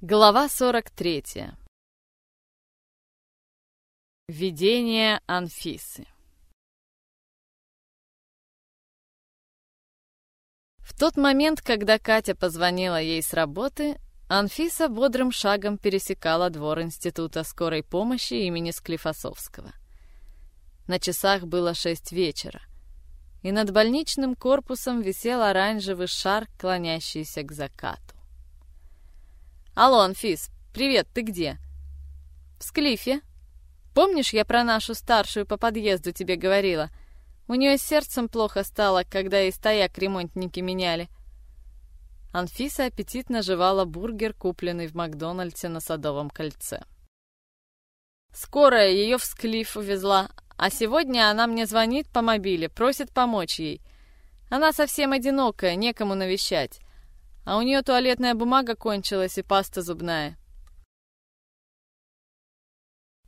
Глава 43. Видение Анфисы. В тот момент, когда Катя позвонила ей с работы, Анфиса бодрым шагом пересекала двор Института скорой помощи имени Склифосовского. На часах было шесть вечера, и над больничным корпусом висел оранжевый шар, клонящийся к закату. «Алло, Анфис, привет, ты где?» «В Склифе. Помнишь, я про нашу старшую по подъезду тебе говорила? У нее с сердцем плохо стало, когда и стояк ремонтники меняли». Анфиса аппетитно жевала бургер, купленный в Макдональдсе на Садовом кольце. «Скорая ее в Склиф увезла, а сегодня она мне звонит по мобиле, просит помочь ей. Она совсем одинокая, некому навещать а у нее туалетная бумага кончилась и паста зубная.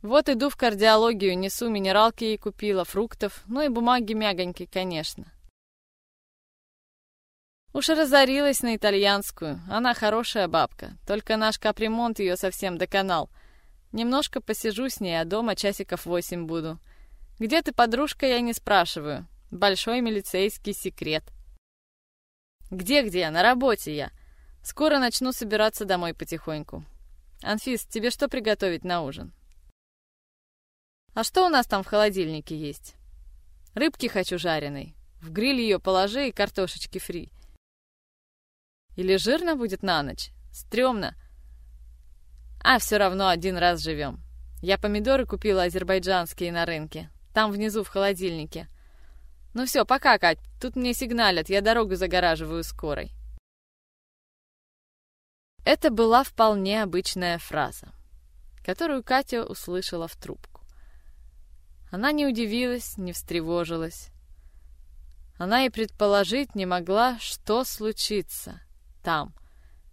Вот иду в кардиологию, несу минералки ей купила, фруктов, ну и бумаги мягонькие, конечно. Уж разорилась на итальянскую, она хорошая бабка, только наш капремонт ее совсем доконал. Немножко посижу с ней, а дома часиков восемь буду. Где ты, подружка, я не спрашиваю. Большой милицейский секрет. Где-где? На работе я. Скоро начну собираться домой потихоньку. Анфис, тебе что приготовить на ужин? А что у нас там в холодильнике есть? Рыбки хочу жареной. В гриль ее положи и картошечки фри. Или жирно будет на ночь? Стремно. А все равно один раз живем. Я помидоры купила азербайджанские на рынке. Там внизу в холодильнике. Ну все, пока, Кать. Тут мне сигналят, я дорогу загораживаю скорой. Это была вполне обычная фраза, которую Катя услышала в трубку. Она не удивилась, не встревожилась. Она и предположить не могла, что случится там,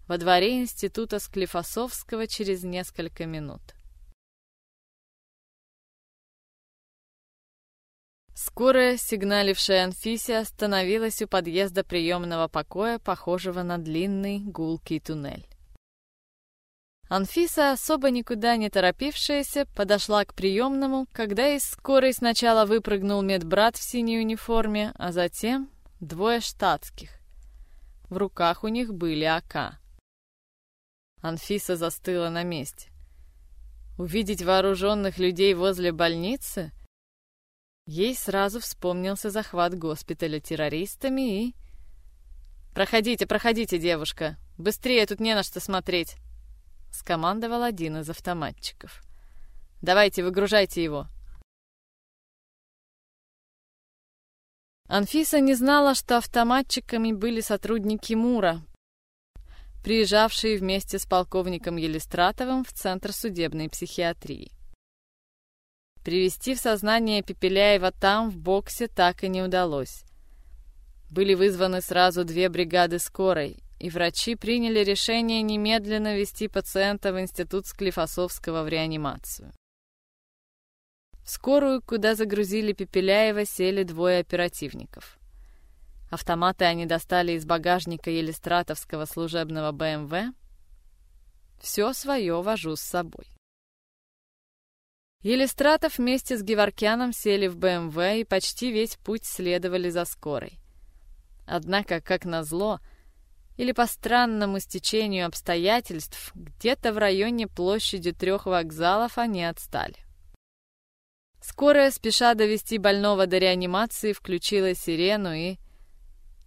во дворе института Склифосовского через несколько минут. Скорая, сигналившая Анфисе, остановилась у подъезда приемного покоя, похожего на длинный гулкий туннель. Анфиса, особо никуда не торопившаяся, подошла к приемному, когда из скорой сначала выпрыгнул медбрат в синей униформе, а затем двое штатских. В руках у них были АК. Анфиса застыла на месте. Увидеть вооруженных людей возле больницы Ей сразу вспомнился захват госпиталя террористами и... «Проходите, проходите, девушка! Быстрее, тут не на что смотреть!» Скомандовал один из автоматчиков. «Давайте, выгружайте его!» Анфиса не знала, что автоматчиками были сотрудники МУРа, приезжавшие вместе с полковником Елистратовым в Центр судебной психиатрии. Привести в сознание Пепеляева там, в боксе, так и не удалось. Были вызваны сразу две бригады скорой, и врачи приняли решение немедленно вести пациента в институт Склифосовского в реанимацию. В скорую, куда загрузили Пепеляева, сели двое оперативников. Автоматы они достали из багажника Елистратовского служебного БМВ. Все свое вожу с собой. Елистратов вместе с Геворкяном сели в БМВ и почти весь путь следовали за скорой. Однако, как назло, или по странному стечению обстоятельств, где-то в районе площади трех вокзалов они отстали. Скорая, спеша довести больного до реанимации, включила сирену и...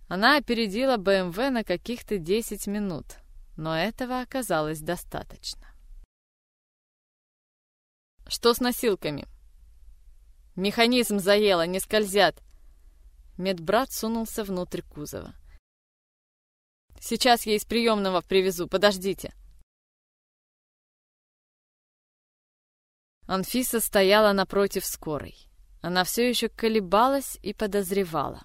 Она опередила БМВ на каких-то 10 минут, но этого оказалось достаточно. Что с носилками? Механизм заело, не скользят. Медбрат сунулся внутрь кузова. Сейчас я из приемного привезу, подождите. Анфиса стояла напротив скорой. Она все еще колебалась и подозревала.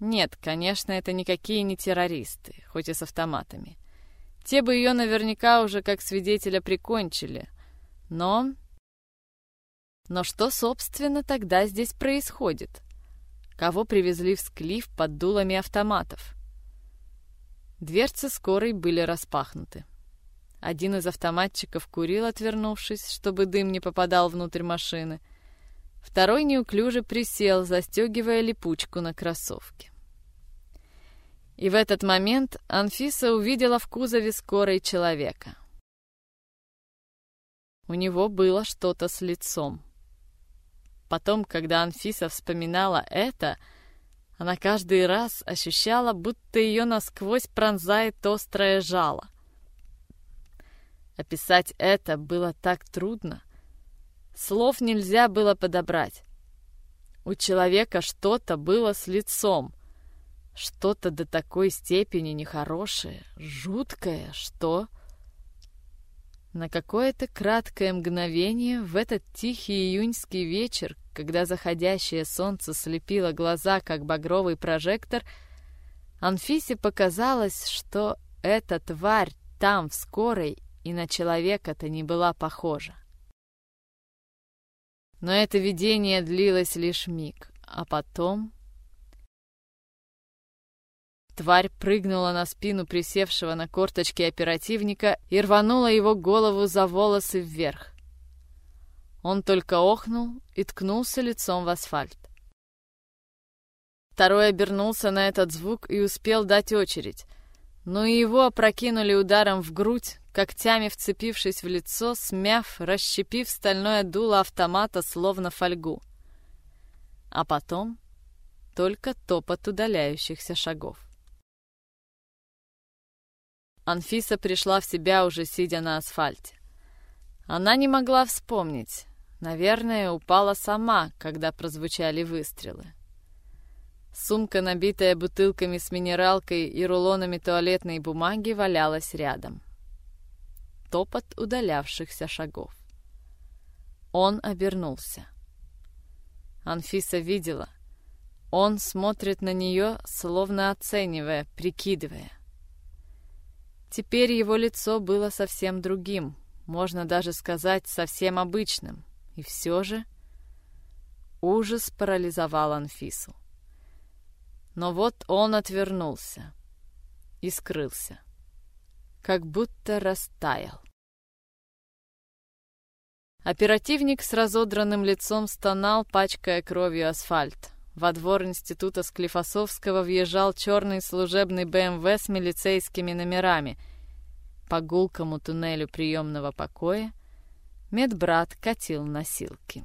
Нет, конечно, это никакие не террористы, хоть и с автоматами. Те бы ее наверняка уже как свидетеля прикончили. Но но что, собственно, тогда здесь происходит? Кого привезли в склиф под дулами автоматов? Дверцы скорой были распахнуты. Один из автоматчиков курил, отвернувшись, чтобы дым не попадал внутрь машины. Второй неуклюже присел, застегивая липучку на кроссовке. И в этот момент Анфиса увидела в кузове скорой человека. У него было что-то с лицом. Потом, когда Анфиса вспоминала это, она каждый раз ощущала, будто ее насквозь пронзает острое жало. Описать это было так трудно. Слов нельзя было подобрать. У человека что-то было с лицом. Что-то до такой степени нехорошее, жуткое, что... На какое-то краткое мгновение в этот тихий июньский вечер, когда заходящее солнце слепило глаза, как багровый прожектор, Анфисе показалось, что эта тварь там, в скорой, и на человека-то не была похожа. Но это видение длилось лишь миг, а потом... Тварь прыгнула на спину присевшего на корточке оперативника и рванула его голову за волосы вверх. Он только охнул и ткнулся лицом в асфальт. Второй обернулся на этот звук и успел дать очередь, но его опрокинули ударом в грудь, когтями вцепившись в лицо, смяв, расщепив стальное дуло автомата, словно фольгу. А потом только топот удаляющихся шагов. Анфиса пришла в себя, уже сидя на асфальте. Она не могла вспомнить. Наверное, упала сама, когда прозвучали выстрелы. Сумка, набитая бутылками с минералкой и рулонами туалетной бумаги, валялась рядом. Топот удалявшихся шагов. Он обернулся. Анфиса видела. Он смотрит на нее, словно оценивая, прикидывая. Теперь его лицо было совсем другим, можно даже сказать, совсем обычным. Все же ужас парализовал Анфису. Но вот он отвернулся и скрылся, как будто растаял. Оперативник с разодранным лицом стонал, пачкая кровью асфальт. Во двор института Склифосовского въезжал черный служебный БМВ с милицейскими номерами. По гулкому туннелю приемного покоя медбрат катил носилки.